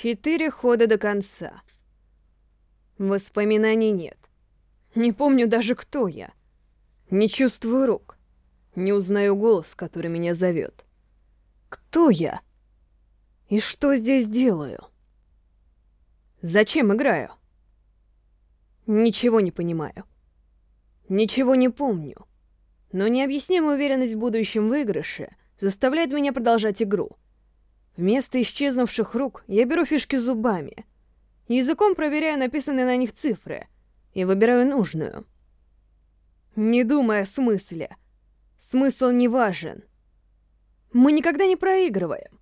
Четыре хода до конца. Воспоминаний нет. Не помню даже, кто я. Не чувствую рук. Не узнаю голос, который меня зовет. Кто я? И что здесь делаю? Зачем играю? Ничего не понимаю. Ничего не помню. Но необъяснимая уверенность в будущем выигрыше заставляет меня продолжать игру. Вместо исчезнувших рук я беру фишки зубами. Языком проверяю написанные на них цифры и выбираю нужную. Не думая о смысле. Смысл не важен. Мы никогда не проигрываем.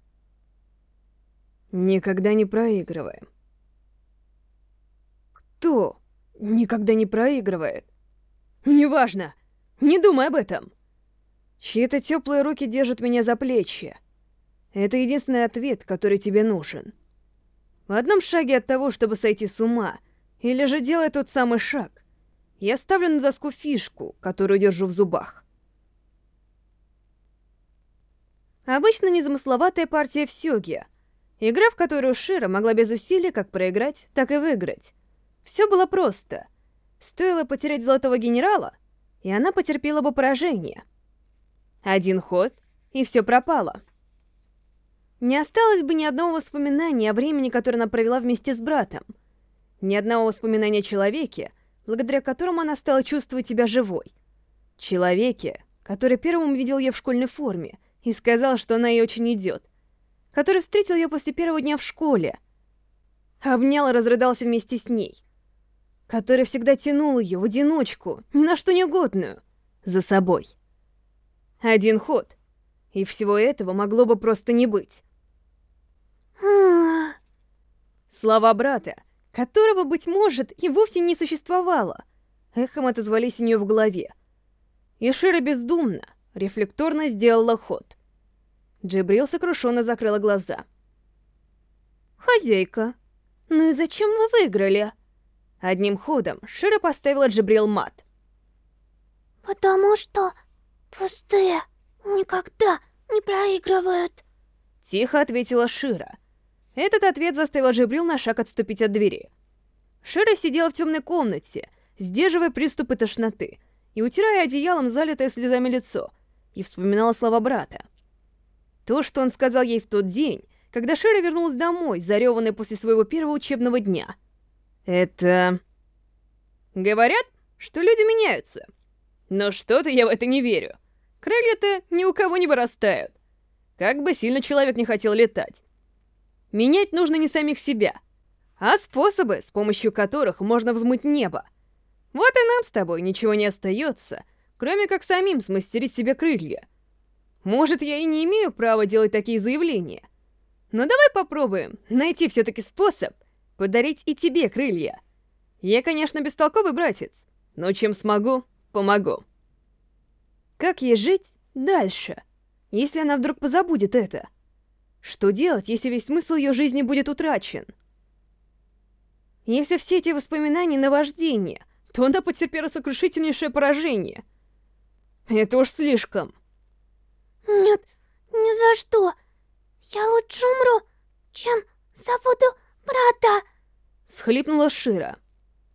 Никогда не проигрываем. Кто никогда не проигрывает? Неважно. Не думай об этом. Чьи-то теплые руки держат меня за плечи. Это единственный ответ, который тебе нужен. В одном шаге от того, чтобы сойти с ума, или же делая тот самый шаг, я ставлю на доску фишку, которую держу в зубах. Обычно незамысловатая партия в сёге. Игра, в которую Шира могла без усилий как проиграть, так и выиграть. Все было просто. Стоило потерять Золотого Генерала, и она потерпела бы поражение. Один ход, и все пропало. Не осталось бы ни одного воспоминания о времени, которое она провела вместе с братом. Ни одного воспоминания о человеке, благодаря которому она стала чувствовать себя живой. Человеке, который первым увидел ее в школьной форме и сказал, что она ей очень идет. Который встретил ее после первого дня в школе. Обнял и разрыдался вместе с ней который всегда тянул ее в одиночку, ни на что не годную, за собой. Один ход, и всего этого могло бы просто не быть. Слова брата, которого, быть может, и вовсе не существовало, эхом отозвались у нее в голове. И Шира бездумно, рефлекторно сделала ход. Джибрил сокрушенно закрыла глаза. «Хозяйка, ну и зачем вы выиграли?» Одним ходом Шира поставила Джибрил мат. «Потому что пустые никогда не проигрывают», — тихо ответила Шира. Этот ответ заставил Джибрил на шаг отступить от двери. Шира сидела в темной комнате, сдерживая приступы тошноты и утирая одеялом залитое слезами лицо, и вспоминала слова брата. То, что он сказал ей в тот день, когда Шира вернулась домой, зареванная после своего первого учебного дня — это... Говорят, что люди меняются. Но что-то я в это не верю. Крылья-то ни у кого не вырастают. Как бы сильно человек не хотел летать. Менять нужно не самих себя, а способы, с помощью которых можно взмыть небо. Вот и нам с тобой ничего не остается, кроме как самим смастерить себе крылья. Может, я и не имею права делать такие заявления. Но давай попробуем найти все-таки способ подарить и тебе крылья. Я, конечно, бестолковый братец, но чем смогу, помогу. Как ей жить дальше, если она вдруг позабудет это? Что делать, если весь смысл ее жизни будет утрачен? Если все эти воспоминания — наваждение, то она потерпела сокрушительнейшее поражение. Это уж слишком. Нет, ни за что. Я лучше умру, чем забуду брата!» Схлипнула Шира.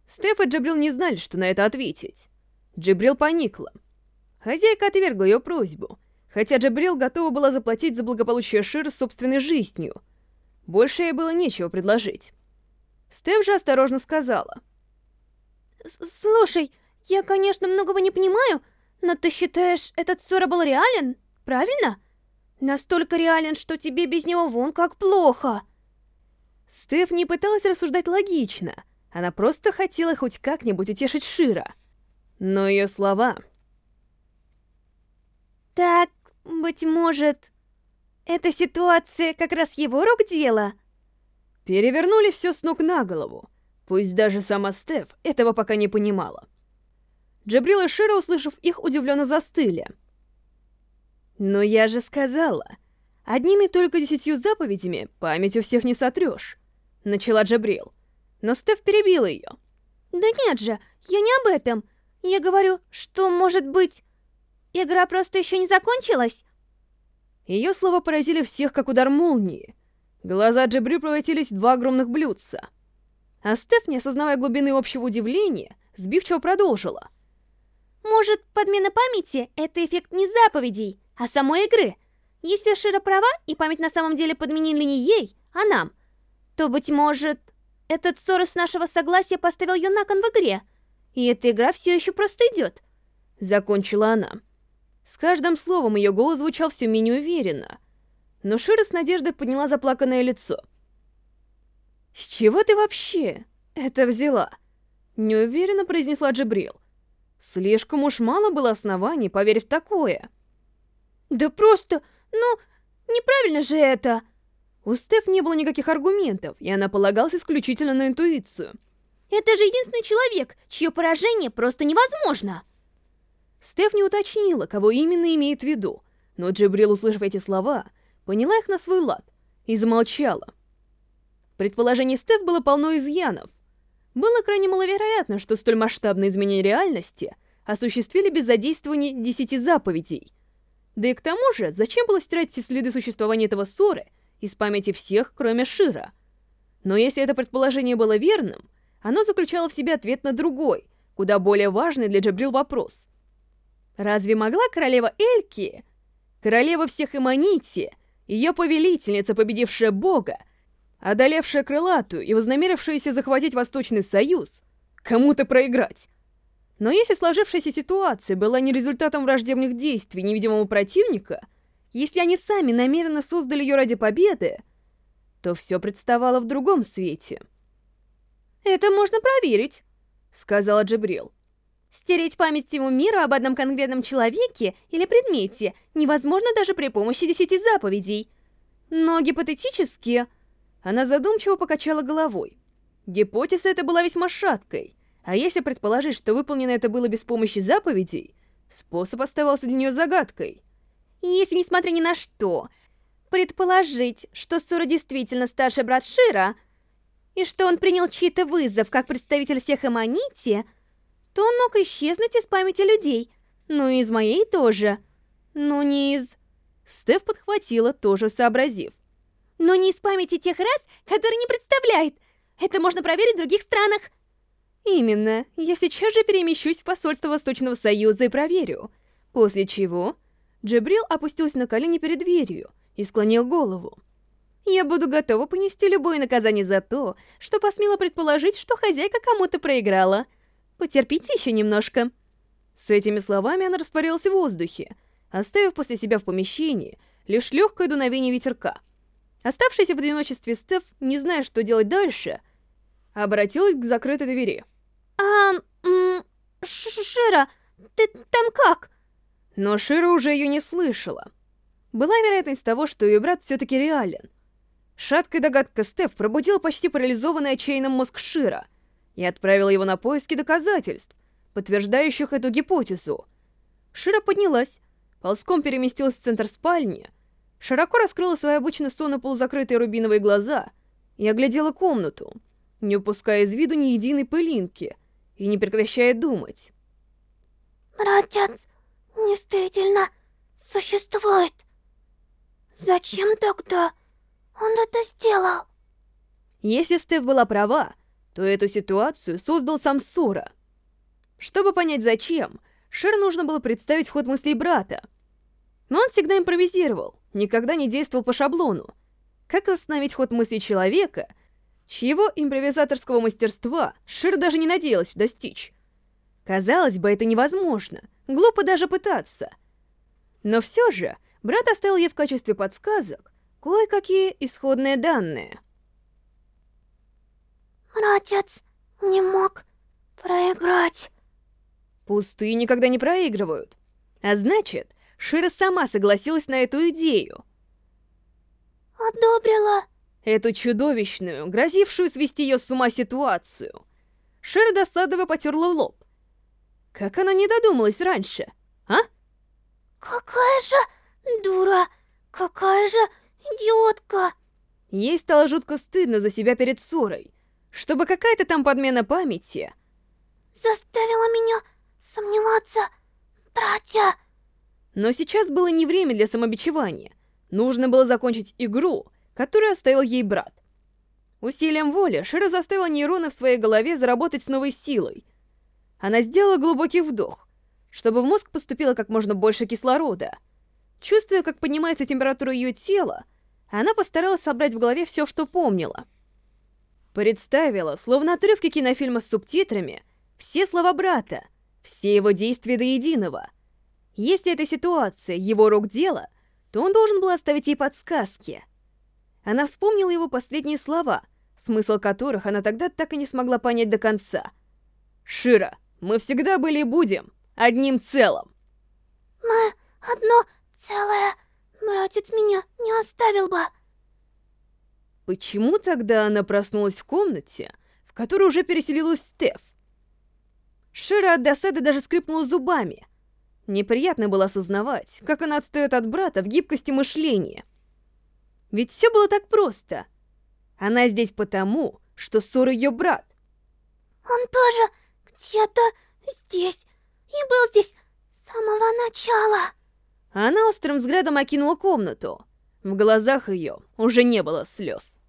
Стеф и Джабрил не знали, что на это ответить. Джабрил поникла. Хозяйка отвергла ее просьбу, хотя Джабрил готова была заплатить за благополучие Ширы собственной жизнью. Больше ей было нечего предложить. Стеф же осторожно сказала. «Слушай, я, конечно, многого не понимаю, но ты считаешь, этот ссора был реален, правильно? Настолько реален, что тебе без него вон как плохо!» Стеф не пыталась рассуждать логично. Она просто хотела хоть как-нибудь утешить Шира. Но ее слова... Так, быть может, эта ситуация как раз его рук дело? Перевернули все с ног на голову. Пусть даже сама Стеф этого пока не понимала. Джабрил и Шира, услышав их, удивленно застыли. «Но я же сказала, одними только десятью заповедями память у всех не сотрешь. — начала Джабрил. Но Стеф перебила ее. «Да нет же, я не об этом. Я говорю, что, может быть, игра просто еще не закончилась?» Ее слова поразили всех, как удар молнии. Глаза Джибри превратились в два огромных блюдца. А Стеф, не осознавая глубины общего удивления, сбивчиво продолжила. «Может, подмена памяти — это эффект не заповедей, а самой игры? Если Шира права, и память на самом деле подменили не ей, а нам, то, быть может, этот ссор с нашего согласия поставил ее на кон в игре, и эта игра все еще просто идет». Закончила она. С каждым словом ее голос звучал все менее уверенно. Но Шира с надеждой подняла заплаканное лицо. «С чего ты вообще это взяла?» Неуверенно произнесла Джибрил. Слишком уж мало было оснований поверить в такое. «Да просто, ну, неправильно же это!» У Стеф не было никаких аргументов, и она полагалась исключительно на интуицию. «Это же единственный человек, чье поражение просто невозможно!» Стеф не уточнила, кого именно имеет в виду, но Джибрил, услышав эти слова, поняла их на свой лад и замолчала. Предположение Стеф было полно изъянов. Было крайне маловероятно, что столь масштабные изменения реальности осуществили без задействования десяти заповедей. Да и к тому же, зачем было стирать все следы существования этого ссоры из памяти всех, кроме Шира? Но если это предположение было верным, оно заключало в себе ответ на другой, куда более важный для Джабрил вопрос. Разве могла королева Эльки, королева всех Эманити, ее повелительница, победившая бога, одолевшая крылатую и вознамерившаяся захватить Восточный Союз, кому-то проиграть? Но если сложившаяся ситуация была не результатом враждебных действий невидимого противника, если они сами намеренно создали ее ради победы, то все представало в другом свете. «Это можно проверить», — сказала Джибрил. Стереть память всему миру об одном конкретном человеке или предмете невозможно даже при помощи десяти заповедей. Но гипотетически... Она задумчиво покачала головой. Гипотеза эта была весьма шаткой, а если предположить, что выполнено это было без помощи заповедей, способ оставался для нее загадкой. Если, несмотря ни на что, предположить, что Сура действительно старший брат Шира, и что он принял чей-то вызов как представитель всех Эманити, то он мог исчезнуть из памяти людей. Ну и из моей тоже. Но не из... Стеф подхватила, тоже сообразив. Но не из памяти тех рас, которые не представляет. Это можно проверить в других странах. Именно. Я сейчас же перемещусь в посольство Восточного Союза и проверю. После чего Джабрил опустился на колени перед дверью и склонил голову. Я буду готова понести любое наказание за то, что посмела предположить, что хозяйка кому-то проиграла. Потерпите еще немножко». С этими словами она растворилась в воздухе, оставив после себя в помещении лишь легкое дуновение ветерка. Оставшаяся в одиночестве Стеф, не зная, что делать дальше, обратилась к закрытой двери. «А, Шира, ты там как?» Но Шира уже ее не слышала. Была вероятность того, что ее брат все-таки реален. Шаткая догадка Стеф пробудила почти парализованный отчаянным мозг Шира — и отправила его на поиски доказательств, подтверждающих эту гипотезу. Шира поднялась, ползком переместилась в центр спальни, широко раскрыла свои обычно сонно полузакрытые рубиновые глаза и оглядела комнату, не упуская из виду ни единой пылинки и не прекращая думать. «Братец действительно существует. Зачем тогда он это сделал?» Если Стеф была права, то эту ситуацию создал сам Сора. Чтобы понять зачем, Шер нужно было представить ход мыслей брата. Но он всегда импровизировал, никогда не действовал по шаблону. Как восстановить ход мыслей человека, чьего импровизаторского мастерства Шир даже не надеялась достичь? Казалось бы, это невозможно, глупо даже пытаться. Но все же, брат оставил ей в качестве подсказок кое-какие исходные данные — Братец не мог проиграть. Пустые никогда не проигрывают. А значит, Шира сама согласилась на эту идею. Одобрила. Эту чудовищную, грозившую свести ее с ума ситуацию. Шира досадово потерла лоб. Как она не додумалась раньше, а? Какая же дура, какая же идиотка. Ей стало жутко стыдно за себя перед ссорой чтобы какая-то там подмена памяти... Заставила меня сомневаться, братья. Но сейчас было не время для самобичевания. Нужно было закончить игру, который оставил ей брат. Усилием воли Шира заставила нейроны в своей голове заработать с новой силой. Она сделала глубокий вдох, чтобы в мозг поступило как можно больше кислорода. Чувствуя, как поднимается температура ее тела, она постаралась собрать в голове все, что помнила. Представила, словно отрывки кинофильма с субтитрами, все слова брата, все его действия до единого. Если эта ситуация его рук дело, то он должен был оставить ей подсказки. Она вспомнила его последние слова, смысл которых она тогда так и не смогла понять до конца. «Шира, мы всегда были и будем одним целым!» «Мы одно целое. Братец меня не оставил бы!» Почему тогда она проснулась в комнате, в которой уже переселилась Стеф? Шира от досады даже скрипнула зубами. Неприятно было осознавать, как она отстает от брата в гибкости мышления. Ведь все было так просто. Она здесь потому, что Сор ее брат. Он тоже где-то здесь и был здесь с самого начала. Она острым взглядом окинула комнату. В глазах ее уже не было слез.